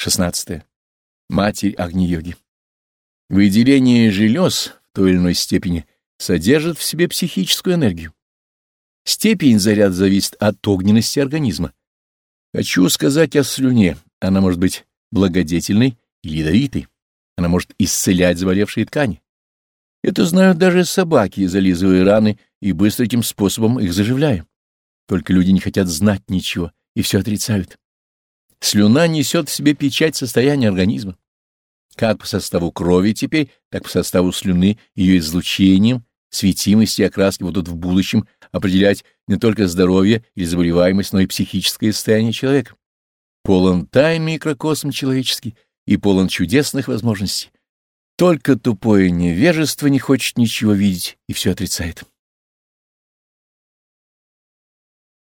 16. Матерь Агни-йоги. Выделение желез в той или иной степени содержит в себе психическую энергию. Степень заряда зависит от огненности организма. Хочу сказать о слюне. Она может быть благодетельной или ядовитой. Она может исцелять заболевшие ткани. Это знают даже собаки, зализывая раны и быстро этим способом их заживляя. Только люди не хотят знать ничего и все отрицают. Слюна несет в себе печать состояния организма. Как по составу крови теперь, так по составу слюны, ее излучением, светимости и окраски будут в будущем определять не только здоровье или заболеваемость, но и психическое состояние человека. Полон тайн микрокосм человеческий и полон чудесных возможностей. Только тупое невежество не хочет ничего видеть и все отрицает.